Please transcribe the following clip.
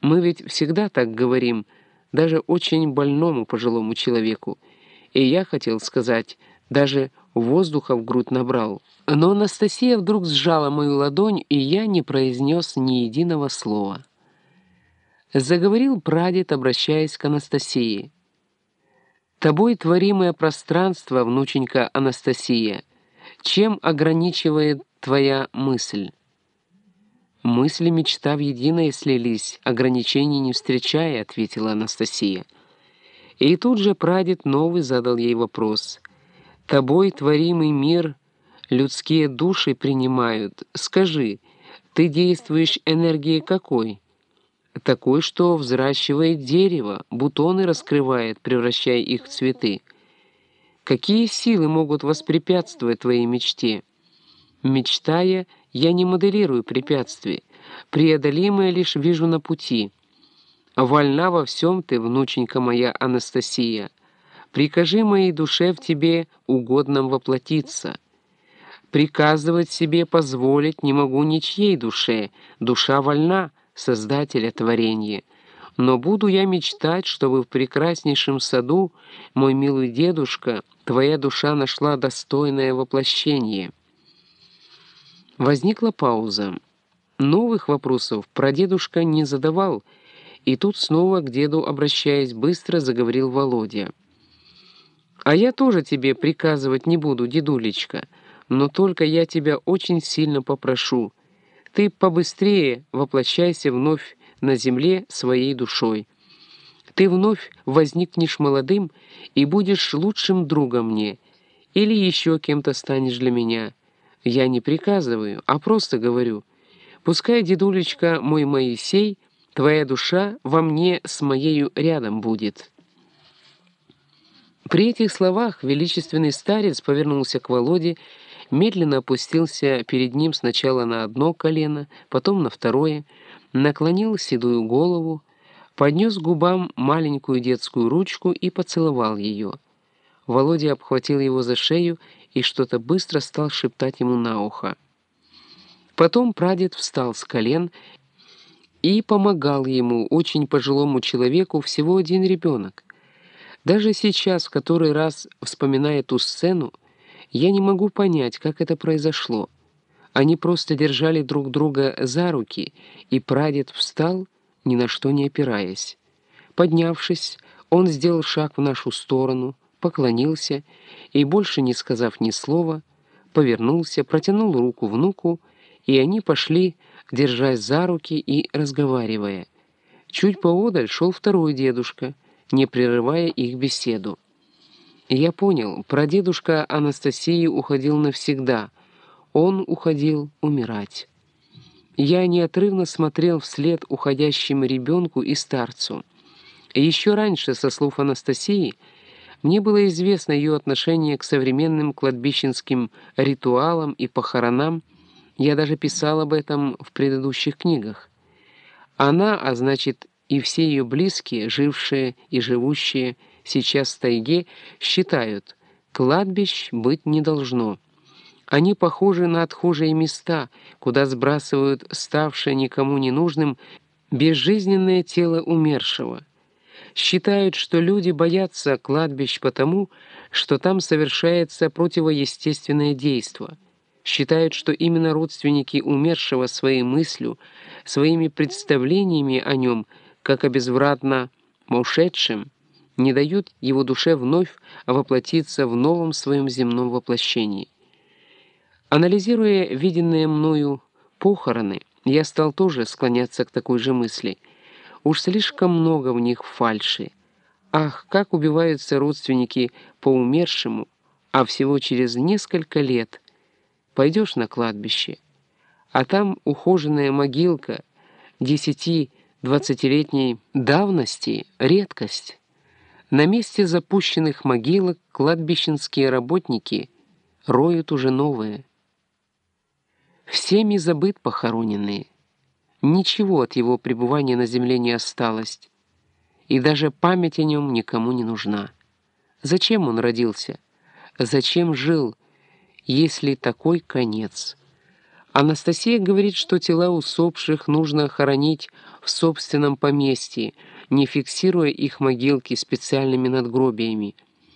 Мы ведь всегда так говорим, даже очень больному пожилому человеку. И я хотел сказать, даже воздуха в грудь набрал. Но Анастасия вдруг сжала мою ладонь, и я не произнес ни единого слова. Заговорил прадед, обращаясь к Анастасии. «Тобой творимое пространство, внученька Анастасия, чем ограничивает твоя мысль?» «Мысли мечта в единое слились, ограничений не встречая», — ответила Анастасия. И тут же прадед новый задал ей вопрос. «Тобой творимый мир людские души принимают. Скажи, ты действуешь энергией какой?» «Такой, что взращивает дерево, бутоны раскрывает, превращая их в цветы. Какие силы могут воспрепятствовать твоей мечте?» Мечтая, я не моделирую препятствий, преодолимое лишь вижу на пути. Вольна во всем ты, внученька моя Анастасия. Прикажи моей душе в тебе угодном воплотиться. Приказывать себе позволить не могу ничьей душе, душа вольна, Создателя творения. Но буду я мечтать, чтобы в прекраснейшем саду, мой милый дедушка, твоя душа нашла достойное воплощение». Возникла пауза. Новых вопросов прадедушка не задавал, и тут снова к деду, обращаясь, быстро заговорил Володя. «А я тоже тебе приказывать не буду, дедулечка, но только я тебя очень сильно попрошу. Ты побыстрее воплощайся вновь на земле своей душой. Ты вновь возникнешь молодым и будешь лучшим другом мне, или еще кем-то станешь для меня». Я не приказываю, а просто говорю. Пускай, дедулечка мой Моисей, твоя душа во мне с моею рядом будет». При этих словах величественный старец повернулся к Володе, медленно опустился перед ним сначала на одно колено, потом на второе, наклонил седую голову, поднес губам маленькую детскую ручку и поцеловал ее. Володя обхватил его за шею и что-то быстро стал шептать ему на ухо. Потом прадед встал с колен и помогал ему, очень пожилому человеку, всего один ребенок. Даже сейчас, в который раз вспоминая ту сцену, я не могу понять, как это произошло. Они просто держали друг друга за руки, и прадед встал, ни на что не опираясь. Поднявшись, он сделал шаг в нашу сторону — поклонился и, больше не сказав ни слова, повернулся, протянул руку внуку, и они пошли, держась за руки и разговаривая. Чуть поодаль шел второй дедушка, не прерывая их беседу. Я понял, прадедушка Анастасии уходил навсегда. Он уходил умирать. Я неотрывно смотрел вслед уходящему ребенку и старцу. Еще раньше, со слов Анастасии, мне было известно ее отношение к современным кладбищенским ритуалам и похоронам, я даже писал об этом в предыдущих книгах. Она, а значит и все ее близкие, жившие и живущие сейчас в тайге, считают, кладбищ быть не должно. Они похожи на отхожие места, куда сбрасывают ставшее никому не нужным безжизненное тело умершего считают, что люди боятся кладбищ потому, что там совершается противоестественное действо. Считают, что именно родственники умершего своей мыслью, своими представлениями о нем, как о безвратно не дают его душе вновь воплотиться в новом своем земном воплощении. Анализируя виденные мною похороны, я стал тоже склоняться к такой же мысли – Уж слишком много в них фальши. Ах, как убиваются родственники по умершему, а всего через несколько лет пойдешь на кладбище, а там ухоженная могилка десяти-двадцатилетней давности — редкость. На месте запущенных могилок кладбищенские работники роют уже новые. Всеми забыт похороненные — Ничего от его пребывания на земле не осталось, и даже память о нем никому не нужна. Зачем он родился? Зачем жил, если такой конец? Анастасия говорит, что тела усопших нужно хоронить в собственном поместье, не фиксируя их могилки специальными надгробиями.